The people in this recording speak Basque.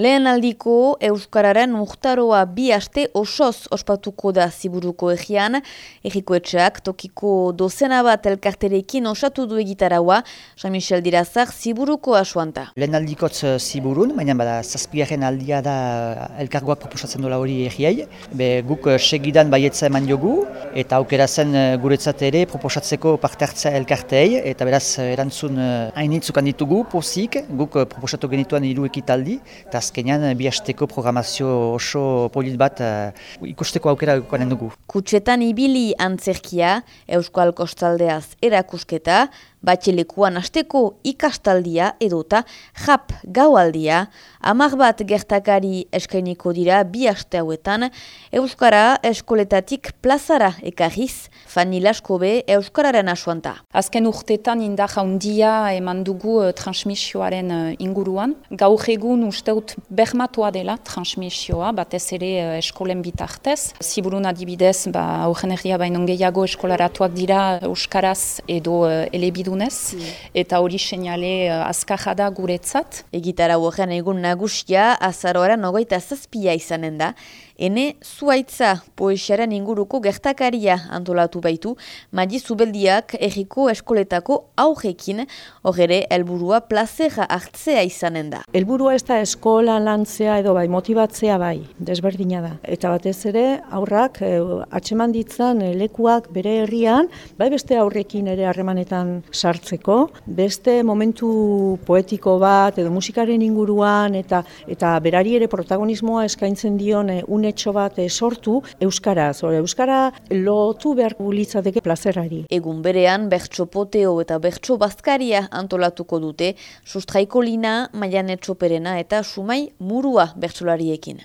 Lehen aldiko Euskararen urtaroa bi aste osoz ospatuko da ziburuko egian, egiko etxeak tokiko dozena bat elkarterekin osatu du egitaraua, Jean-Michel Dirazak ziburuko asuanta. Lehen aldikotz eh, ziburun, baina bada zazpiaren aldia da elkargoak proposatzen dola hori egiai. Be, guk eh, segidan baietza eman jogu, eta aukera zen eh, guretzat ere proposatzeko parte hartzea elkartei, eta beraz erantzun hainitzukan ditugu, pozik, guk proposatu genituan hiru ekitaldi, eta azkenean bi hasteko programazio oso polit bat uh, ikusteko aukera dugu. Kutsetan ibili antzerkia, Euskal Kostaldeaz erakusketa, batxelekuan asteko ikastaldia edota jap gaualdia, amar bat gertakari eskainiko dira bi aste hauetan, Euskara eskoletatik plazara ekarriz, Fanny Laskobe Euskararen asuanta. Azken urtetan indar handia eman dugu uh, transmisioaren uh, inguruan. Gaur egun usteut bermatua dela transmisioa, batez ere uh, eskolen bitartez. Ziburun adibidez, ba, aurren erria baino gehiago eskolaratuak dira Euskaraz edo uh, elebidunez, mm. eta hori seinale uh, azkaja da guretzat. Egitara horren egun nagusia, azaroaren ogoita zazpia izanen da, ene zuaitza poesiaren inguruko gertakaria antolatu baitu, madi zubeldiak erriko eskoletako aurrekin, horre helburua plazera hartzea izanen da. Helburua ez da eskola lantzea edo bai motibatzea bai, desberdina da. Eta batez ere aurrak e, atseman ditzan eh, lekuak bere herrian, bai beste aurrekin ere harremanetan sartzeko, beste momentu poetiko bat edo musikaren inguruan eta eta berari ere protagonismoa eskaintzen dion e, unetxo bat sortu euskaraz. euskara lotu behar litzateke plazerari. Egun berean, bertso poteo eta bertso bazkaria antolatuko dute, sustraiko lina, maian etxoperena eta sumai murua bertsolariekin.